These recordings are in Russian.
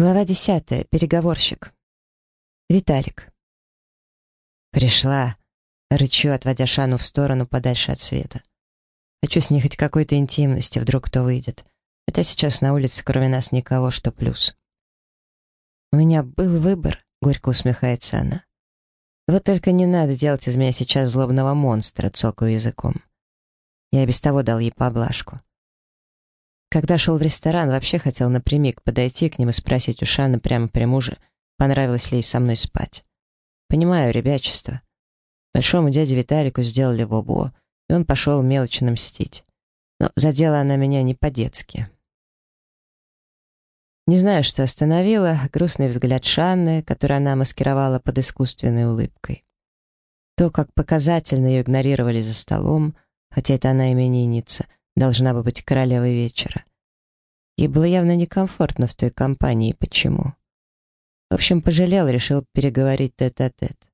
Глава десятая. Переговорщик. Виталик. Пришла. Рычу, отводя Шану в сторону подальше от света. Хочу с ней хоть какой-то интимности, вдруг кто выйдет. Хотя сейчас на улице кроме нас никого, что плюс. «У меня был выбор», — горько усмехается она. «Вот только не надо делать из меня сейчас злобного монстра», — цокаю языком. Я и без того дал ей поблажку. Когда шел в ресторан, вообще хотел напрямик подойти к ним и спросить у Шаны прямо при муже, понравилось ли ей со мной спать. Понимаю, ребячество. Большому дяде Виталику сделали бобо, и он пошел мелочно мстить. Но задела она меня не по-детски. Не знаю, что остановило, грустный взгляд Шанны, который она маскировала под искусственной улыбкой. То, как показательно ее игнорировали за столом, хотя это она именинница — должна бы быть королевой вечера. Ей было явно некомфортно в той компании. Почему? В общем, пожалел, решил переговорить тет-а-тет. -тет.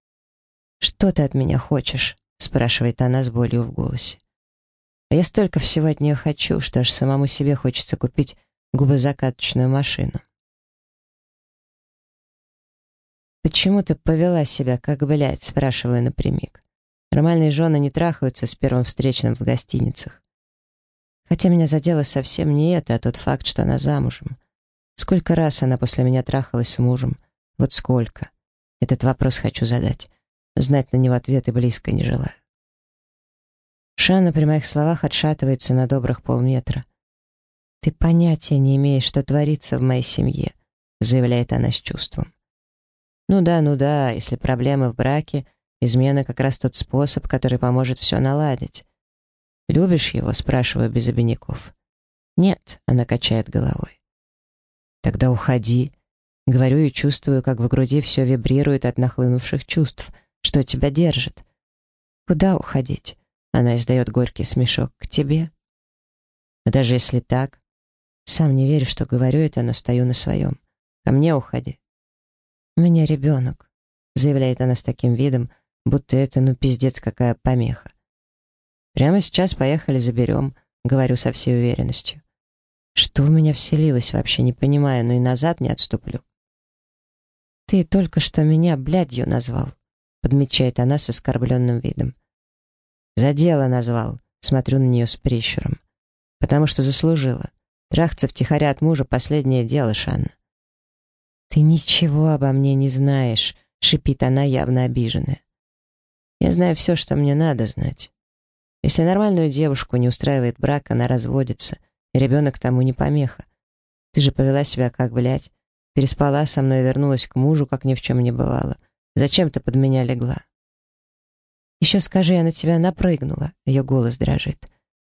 «Что ты от меня хочешь?» — спрашивает она с болью в голосе. А я столько всего от нее хочу, что аж самому себе хочется купить губозакаточную машину. «Почему ты повела себя как, блядь?» — спрашиваю напрямик. Нормальные жены не трахаются с первым встречным в гостиницах. Хотя меня задело совсем не это, а тот факт, что она замужем. Сколько раз она после меня трахалась с мужем? Вот сколько? Этот вопрос хочу задать. знать на него ответ и близко не желаю. Шана при моих словах отшатывается на добрых полметра. «Ты понятия не имеешь, что творится в моей семье», заявляет она с чувством. «Ну да, ну да, если проблемы в браке, измена как раз тот способ, который поможет все наладить. «Любишь его?» — спрашиваю без обиняков. «Нет», — она качает головой. «Тогда уходи». Говорю и чувствую, как в груди все вибрирует от нахлынувших чувств. Что тебя держит? «Куда уходить?» Она издает горький смешок. «К тебе?» А даже если так, сам не верю, что говорю это, но стою на своем. Ко мне уходи. «У меня ребенок», — заявляет она с таким видом, будто это, ну, пиздец, какая помеха. Прямо сейчас поехали заберем, говорю со всей уверенностью. Что в меня вселилось, вообще не понимаю, но и назад не отступлю. «Ты только что меня блядью назвал», — подмечает она с оскорбленным видом. «За дело назвал», — смотрю на нее с прищуром. «Потому что заслужила. Трахаться втихаря от мужа — последнее дело, Шанна». «Ты ничего обо мне не знаешь», — шипит она, явно обиженная. «Я знаю все, что мне надо знать. Если нормальную девушку не устраивает брак, она разводится, и ребенок тому не помеха. Ты же повела себя как, блядь, переспала со мной и вернулась к мужу, как ни в чем не бывало. Зачем ты под меня легла? Еще скажи, я на тебя напрыгнула. Ее голос дрожит.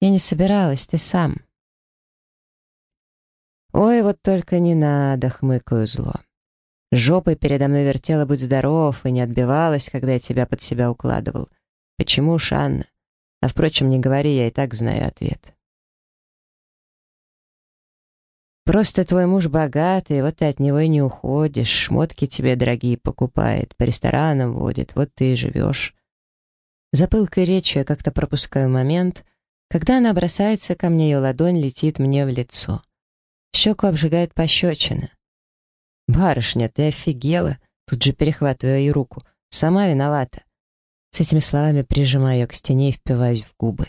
Я не собиралась, ты сам. Ой, вот только не надо, хмыкаю зло. Жопой передо мной вертела «Будь здоров» и не отбивалась, когда я тебя под себя укладывал. Почему, Шанна? А впрочем, не говори, я и так знаю ответ. Просто твой муж богатый, вот ты от него и не уходишь, шмотки тебе дорогие покупает, по ресторанам водит, вот ты и живешь. За пылкой речью я как-то пропускаю момент, когда она бросается ко мне, ее ладонь летит мне в лицо. Щеку обжигает пощечина. «Барышня, ты офигела!» Тут же перехватываю ее руку. «Сама виновата. С этими словами прижимаю ее к стене и впиваюсь в губы.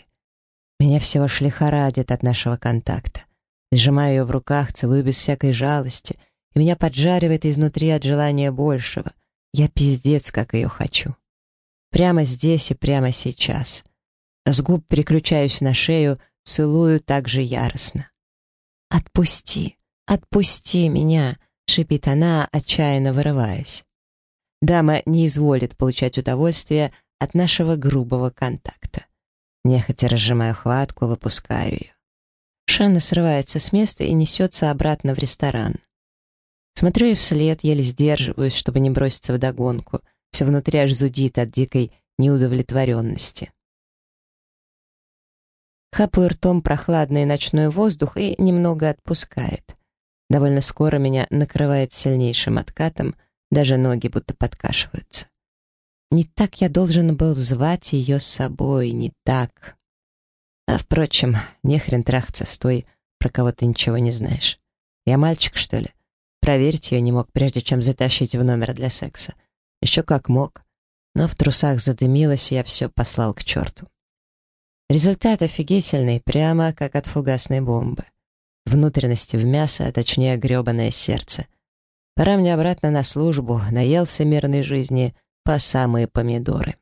Меня всего аж лихорадит от нашего контакта. Сжимаю ее в руках, целую без всякой жалости, и меня поджаривает изнутри от желания большего. Я пиздец, как ее хочу. Прямо здесь и прямо сейчас. С губ переключаюсь на шею, целую так же яростно. «Отпусти, отпусти меня!» — шипит она, отчаянно вырываясь. Дама не изволит получать удовольствие от нашего грубого контакта. Нехотя разжимаю хватку, выпускаю ее. Шанна срывается с места и несется обратно в ресторан. Смотрю ей вслед, еле сдерживаюсь, чтобы не броситься в догонку. Все внутри аж зудит от дикой неудовлетворенности. Хапаю ртом прохладный ночной воздух и немного отпускает. Довольно скоро меня накрывает сильнейшим откатом, даже ноги будто подкашиваются. Не так я должен был звать ее с собой, не так. А, впрочем, нехрен трахаться с той, про кого ты ничего не знаешь. Я мальчик, что ли? проверить ее не мог, прежде чем затащить в номер для секса. Еще как мог. Но в трусах задымилось, и я все послал к черту. Результат офигительный, прямо как от фугасной бомбы. Внутренности в мясо, а точнее гребаное сердце. Пора мне обратно на службу, наелся мирной жизни по самые помидоры.